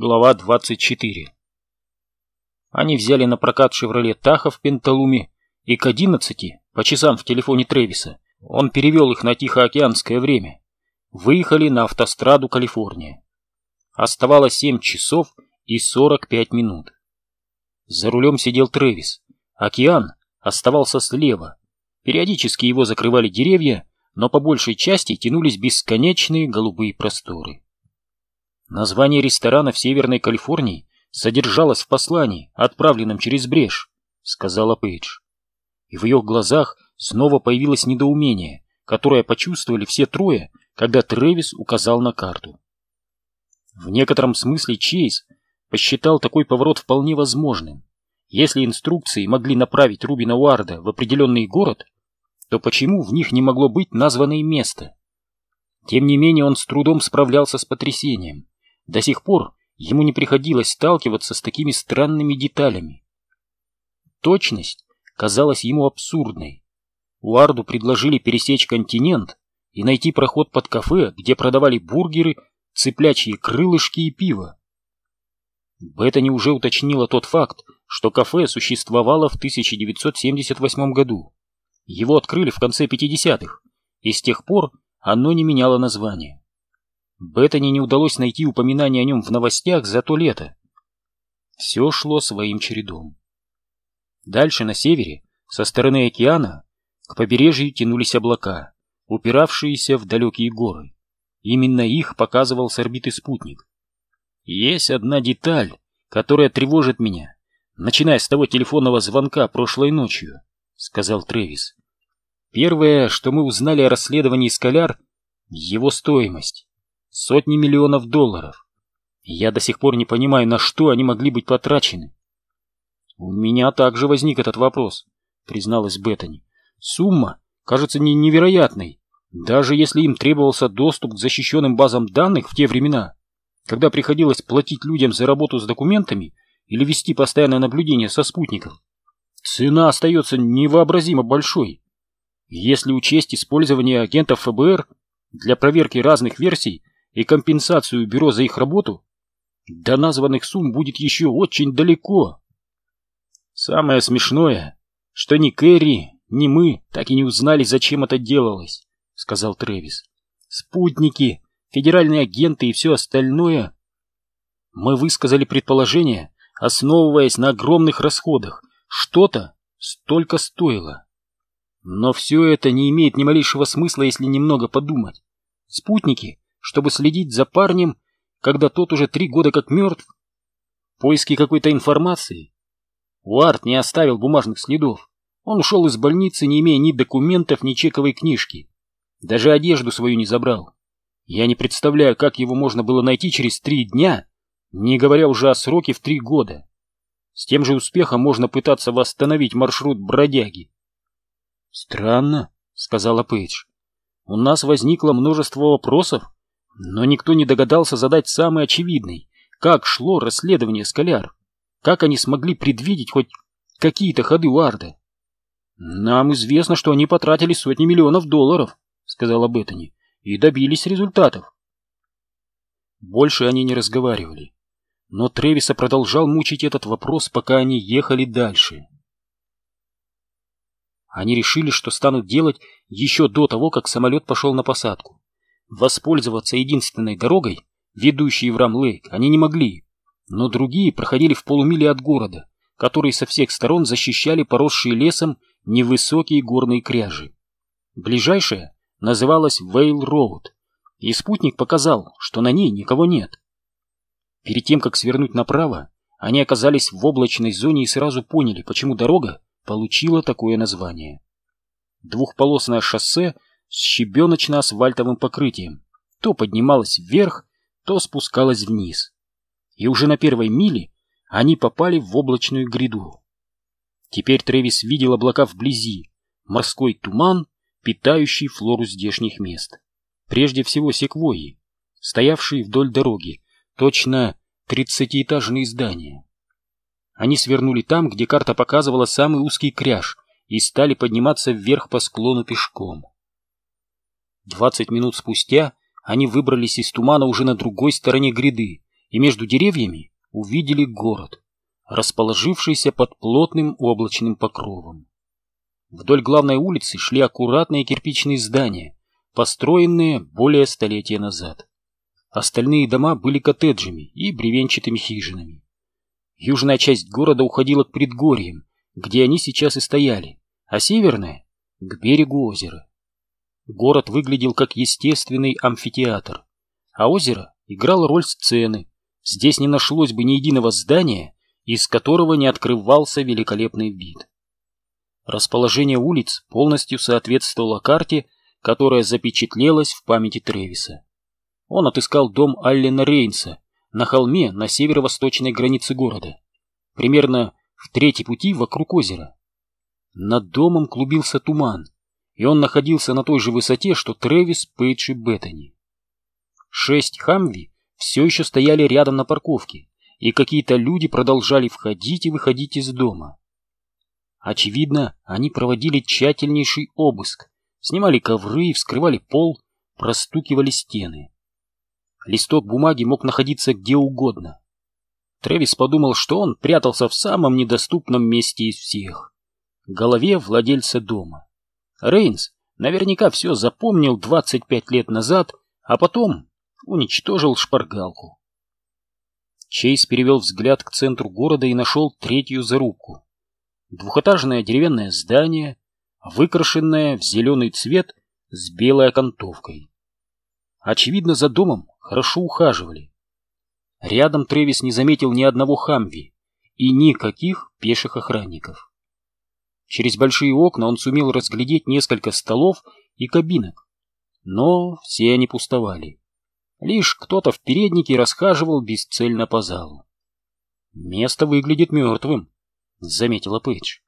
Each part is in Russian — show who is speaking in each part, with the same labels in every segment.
Speaker 1: Глава 24 Они взяли на прокат «Шевроле Таха» в Пенталуме, и к 11 по часам в телефоне Тревиса он перевел их на Тихоокеанское время. Выехали на автостраду Калифорния. Оставалось 7 часов и 45 минут. За рулем сидел Тревис. Океан оставался слева. Периодически его закрывали деревья, но по большей части тянулись бесконечные голубые просторы. Название ресторана в Северной Калифорнии содержалось в послании, отправленном через брешь, сказала Пейдж. И в ее глазах снова появилось недоумение, которое почувствовали все трое, когда Трэвис указал на карту. В некотором смысле Чейз посчитал такой поворот вполне возможным. Если инструкции могли направить Рубина Уарда в определенный город, то почему в них не могло быть названное место? Тем не менее он с трудом справлялся с потрясением. До сих пор ему не приходилось сталкиваться с такими странными деталями. Точность казалась ему абсурдной. Уарду предложили пересечь континент и найти проход под кафе, где продавали бургеры, цыплячьи крылышки и пиво. Беттани уже уточнила тот факт, что кафе существовало в 1978 году. Его открыли в конце 50-х, и с тех пор оно не меняло название. Беттани не удалось найти упоминания о нем в новостях за то лето. Все шло своим чередом. Дальше, на севере, со стороны океана, к побережью тянулись облака, упиравшиеся в далекие горы. Именно их показывал с орбиты спутник. Есть одна деталь, которая тревожит меня, начиная с того телефонного звонка прошлой ночью, — сказал Трэвис. Первое, что мы узнали о расследовании Скаляр, — его стоимость. Сотни миллионов долларов. Я до сих пор не понимаю, на что они могли быть потрачены. У меня также возник этот вопрос, призналась Беттани. Сумма кажется не невероятной, даже если им требовался доступ к защищенным базам данных в те времена, когда приходилось платить людям за работу с документами или вести постоянное наблюдение со спутников. Цена остается невообразимо большой. Если учесть использование агентов ФБР для проверки разных версий и компенсацию бюро за их работу, до названных сумм будет еще очень далеко. Самое смешное, что ни Кэрри, ни мы так и не узнали, зачем это делалось, сказал Трэвис. Спутники, федеральные агенты и все остальное. Мы высказали предположение, основываясь на огромных расходах. Что-то столько стоило. Но все это не имеет ни малейшего смысла, если немного подумать. Спутники чтобы следить за парнем, когда тот уже три года как мертв? Поиски какой-то информации? Уарт не оставил бумажных следов. Он ушел из больницы, не имея ни документов, ни чековой книжки. Даже одежду свою не забрал. Я не представляю, как его можно было найти через три дня, не говоря уже о сроке в три года. С тем же успехом можно пытаться восстановить маршрут бродяги. «Странно», — сказала Пейдж. «У нас возникло множество вопросов, но никто не догадался задать самый очевидный. Как шло расследование Скаляр? Как они смогли предвидеть хоть какие-то ходы Уарда? «Нам известно, что они потратили сотни миллионов долларов», — сказала Беттани, — «и добились результатов». Больше они не разговаривали. Но Тревиса продолжал мучить этот вопрос, пока они ехали дальше. Они решили, что станут делать еще до того, как самолет пошел на посадку. Воспользоваться единственной дорогой, ведущей в Рамлейк, они не могли, но другие проходили в полумиле от города, которые со всех сторон защищали поросшие лесом невысокие горные кряжи. Ближайшая называлась Вейл Роуд, и спутник показал, что на ней никого нет. Перед тем, как свернуть направо, они оказались в облачной зоне и сразу поняли, почему дорога получила такое название. Двухполосное шоссе с щебеночно-асфальтовым покрытием, то поднималась вверх, то спускалась вниз. И уже на первой миле они попали в облачную гряду. Теперь Трэвис видел облака вблизи, морской туман, питающий флору здешних мест. Прежде всего секвойи, стоявшие вдоль дороги, точно тридцатиэтажные здания. Они свернули там, где карта показывала самый узкий кряж, и стали подниматься вверх по склону пешком. Двадцать минут спустя они выбрались из тумана уже на другой стороне гряды и между деревьями увидели город, расположившийся под плотным облачным покровом. Вдоль главной улицы шли аккуратные кирпичные здания, построенные более столетия назад. Остальные дома были коттеджами и бревенчатыми хижинами. Южная часть города уходила к предгорьям, где они сейчас и стояли, а северная — к берегу озера. Город выглядел как естественный амфитеатр, а озеро играло роль сцены. Здесь не нашлось бы ни единого здания, из которого не открывался великолепный вид. Расположение улиц полностью соответствовало карте, которая запечатлелась в памяти Тревиса. Он отыскал дом Аллена Рейнса на холме на северо-восточной границе города, примерно в третьей пути вокруг озера. Над домом клубился туман, и он находился на той же высоте, что Тревис, Пейдж и Беттани. Шесть Хамви все еще стояли рядом на парковке, и какие-то люди продолжали входить и выходить из дома. Очевидно, они проводили тщательнейший обыск, снимали ковры, вскрывали пол, простукивали стены. Листок бумаги мог находиться где угодно. Трэвис подумал, что он прятался в самом недоступном месте из всех — голове владельца дома. Рейнс наверняка все запомнил 25 лет назад, а потом уничтожил шпаргалку. Чейз перевел взгляд к центру города и нашел третью зарубку. Двухэтажное деревянное здание, выкрашенное в зеленый цвет с белой окантовкой. Очевидно, за домом хорошо ухаживали. Рядом Тревис не заметил ни одного хамви и никаких пеших охранников. Через большие окна он сумел разглядеть несколько столов и кабинок, но все они пустовали. Лишь кто-то в переднике расхаживал бесцельно по залу. «Место выглядит мертвым», — заметила Пейдж.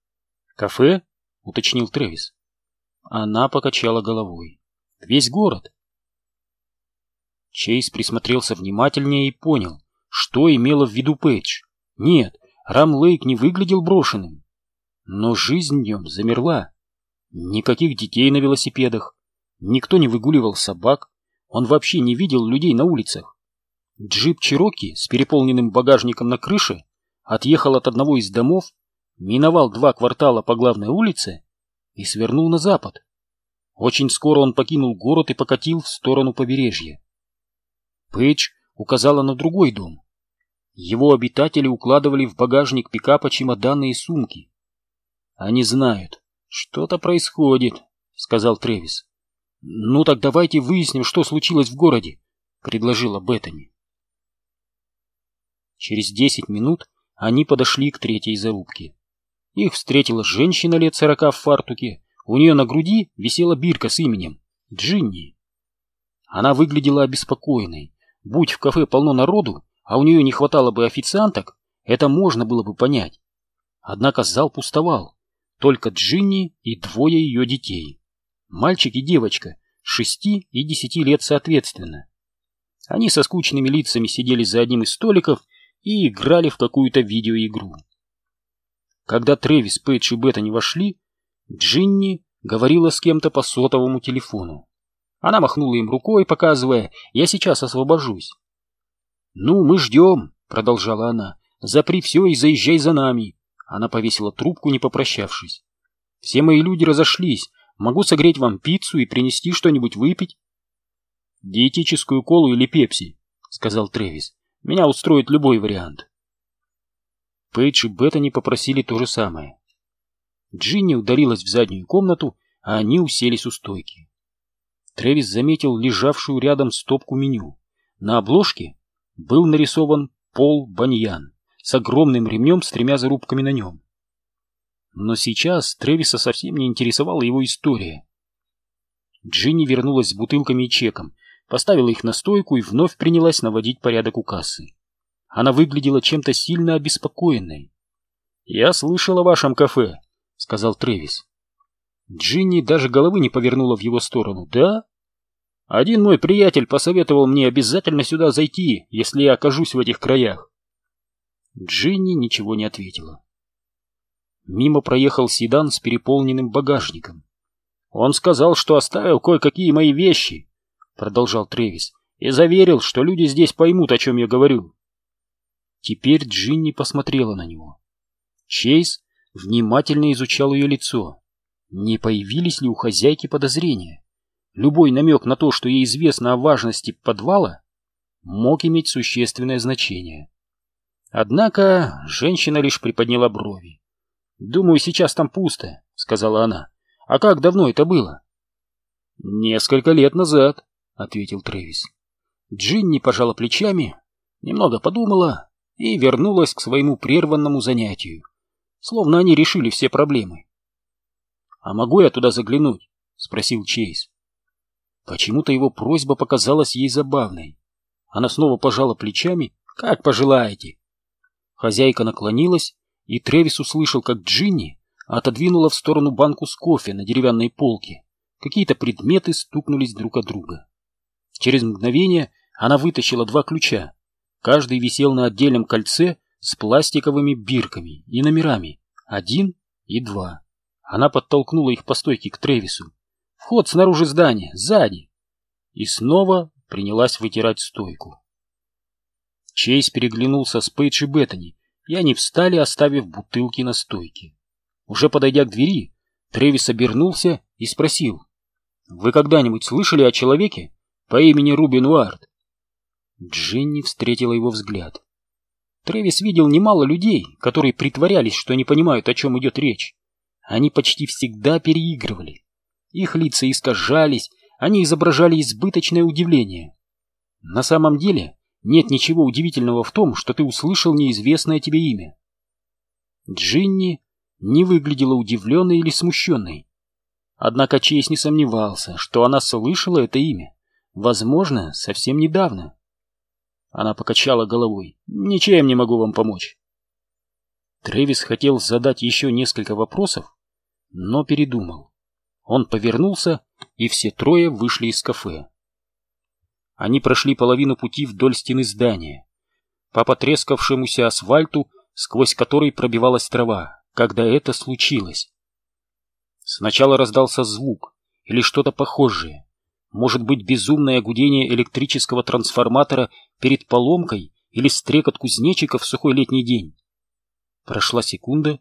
Speaker 1: «Кафе?» — уточнил Трэвис. Она покачала головой. «Весь город». Чейз присмотрелся внимательнее и понял, что имела в виду Пейдж. Нет, Рамлейк не выглядел брошенным. Но жизнь в нем замерла. Никаких детей на велосипедах, никто не выгуливал собак, он вообще не видел людей на улицах. Джип Чироки с переполненным багажником на крыше отъехал от одного из домов, миновал два квартала по главной улице и свернул на запад. Очень скоро он покинул город и покатил в сторону побережья. Пейдж указала на другой дом. Его обитатели укладывали в багажник пикапа чемоданы и сумки. Они знают. Что-то происходит, сказал Тревис. Ну так давайте выясним, что случилось в городе, предложила Беттани. Через десять минут они подошли к третьей зарубке. Их встретила женщина лет сорока в фартуке. У нее на груди висела бирка с именем Джинни. Она выглядела обеспокоенной. Будь в кафе полно народу, а у нее не хватало бы официанток, это можно было бы понять. Однако зал пустовал только Джинни и двое ее детей. Мальчик и девочка, шести и десяти лет соответственно. Они со скучными лицами сидели за одним из столиков и играли в какую-то видеоигру. Когда Трэвис, Пейдж и Беттани вошли, Джинни говорила с кем-то по сотовому телефону. Она махнула им рукой, показывая, «Я сейчас освобожусь». «Ну, мы ждем», — продолжала она, — «запри все и заезжай за нами. Она повесила трубку, не попрощавшись. «Все мои люди разошлись. Могу согреть вам пиццу и принести что-нибудь выпить?» «Диетическую колу или пепси», — сказал Трэвис. «Меня устроит любой вариант». Пейдж и Беттани попросили то же самое. Джинни ударилась в заднюю комнату, а они уселись у стойки. Трэвис заметил лежавшую рядом стопку меню. На обложке был нарисован Пол Баньян с огромным ремнем с тремя зарубками на нем. Но сейчас Тревиса совсем не интересовала его история. Джинни вернулась с бутылками и чеком, поставила их на стойку и вновь принялась наводить порядок у кассы. Она выглядела чем-то сильно обеспокоенной. «Я слышал о вашем кафе», — сказал Тревис. Джинни даже головы не повернула в его сторону. «Да?» «Один мой приятель посоветовал мне обязательно сюда зайти, если я окажусь в этих краях. Джинни ничего не ответила. Мимо проехал седан с переполненным багажником. «Он сказал, что оставил кое-какие мои вещи», — продолжал Тревис, — «и заверил, что люди здесь поймут, о чем я говорю. Теперь Джинни посмотрела на него. Чейз внимательно изучал ее лицо. Не появились ли у хозяйки подозрения? Любой намек на то, что ей известно о важности подвала, мог иметь существенное значение. Однако женщина лишь приподняла брови. «Думаю, сейчас там пусто», — сказала она. «А как давно это было?» «Несколько лет назад», — ответил Трэвис. Джинни пожала плечами, немного подумала и вернулась к своему прерванному занятию, словно они решили все проблемы. «А могу я туда заглянуть?» — спросил Чейз. Почему-то его просьба показалась ей забавной. Она снова пожала плечами. «Как пожелаете». Хозяйка наклонилась, и Тревис услышал, как Джинни отодвинула в сторону банку с кофе на деревянной полке. Какие-то предметы стукнулись друг от друга. Через мгновение она вытащила два ключа. Каждый висел на отдельном кольце с пластиковыми бирками и номерами. Один и два. Она подтолкнула их по стойке к Тревису. Вход снаружи здания, сзади. И снова принялась вытирать стойку. Чейз переглянулся с Пейдж и Беттани, и они встали, оставив бутылки на стойке. Уже подойдя к двери, Тревис обернулся и спросил. «Вы когда-нибудь слышали о человеке по имени Рубин Уарт?» Джинни встретила его взгляд. Тревис видел немало людей, которые притворялись, что не понимают, о чем идет речь. Они почти всегда переигрывали. Их лица искажались, они изображали избыточное удивление. На самом деле нет ничего удивительного в том, что ты услышал неизвестное тебе имя. Джинни не выглядела удивленной или смущенной. Однако Чейз не сомневался, что она слышала это имя, возможно, совсем недавно. Она покачала головой. «Ничем не могу вам помочь». Трэвис хотел задать еще несколько вопросов, но передумал. Он повернулся, и все трое вышли из кафе. Они прошли половину пути вдоль стены здания, по потрескавшемуся асфальту, сквозь который пробивалась трава, когда это случилось. Сначала раздался звук или что-то похожее. Может быть, безумное гудение электрического трансформатора перед поломкой или стрекот кузнечиков в сухой летний день. Прошла секунда,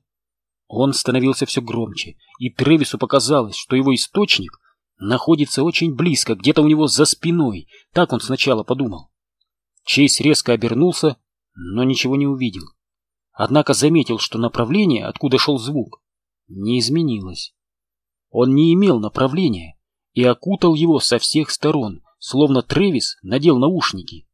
Speaker 1: он становился все громче, и Тревису показалось, что его источник находится очень близко, где-то у него за спиной. Так он сначала подумал. Чейз резко обернулся, но ничего не увидел. Однако заметил, что направление, откуда шел звук, не изменилось. Он не имел направления и окутал его со всех сторон, словно Тревис надел наушники.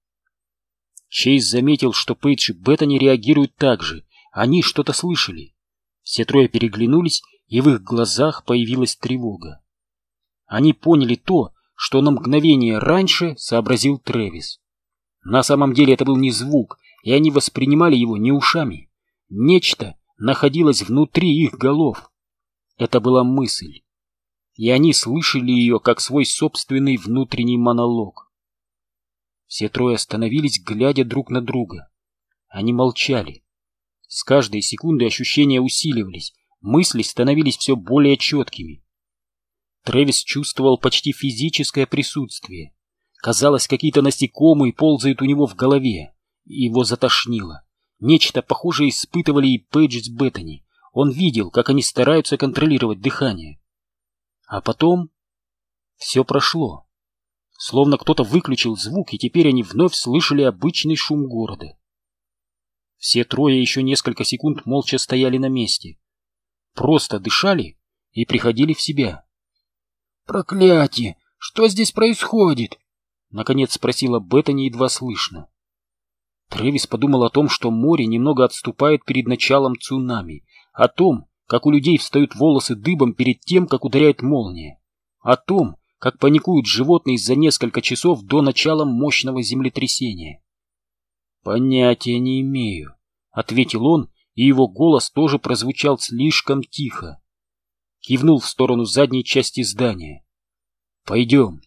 Speaker 1: Чейз заметил, что Пейдж и Беттани реагируют так же, они что-то слышали. Все трое переглянулись, и в их глазах появилась тревога. Они поняли то, что на мгновение раньше сообразил Трэвис. На самом деле это был не звук, и они воспринимали его не ушами. Нечто находилось внутри их голов. Это была мысль. И они слышали ее как свой собственный внутренний монолог. Все трое остановились, глядя друг на друга. Они молчали. С каждой секундой ощущения усиливались, мысли становились все более четкими. Трэвис чувствовал почти физическое присутствие. Казалось, какие-то насекомые ползают у него в голове. Его затошнило. Нечто похожее испытывали и Пейдж с Беттани. Он видел, как они стараются контролировать дыхание. А потом все прошло. Словно кто-то выключил звук, и теперь они вновь слышали обычный шум города. Все трое еще несколько секунд молча стояли на месте. Просто дышали и приходили в себя. «Проклятие! Что здесь происходит?» Наконец спросила Беттани едва слышно. Трэвис подумал о том, что море немного отступает перед началом цунами, о том, как у людей встают волосы дыбом перед тем, как ударяет молния, о том, как паникуют животные за несколько часов до начала мощного землетрясения. «Понятия не имею», — ответил он, и его голос тоже прозвучал слишком тихо. Кивнул в сторону задней части здания. «Пойдем».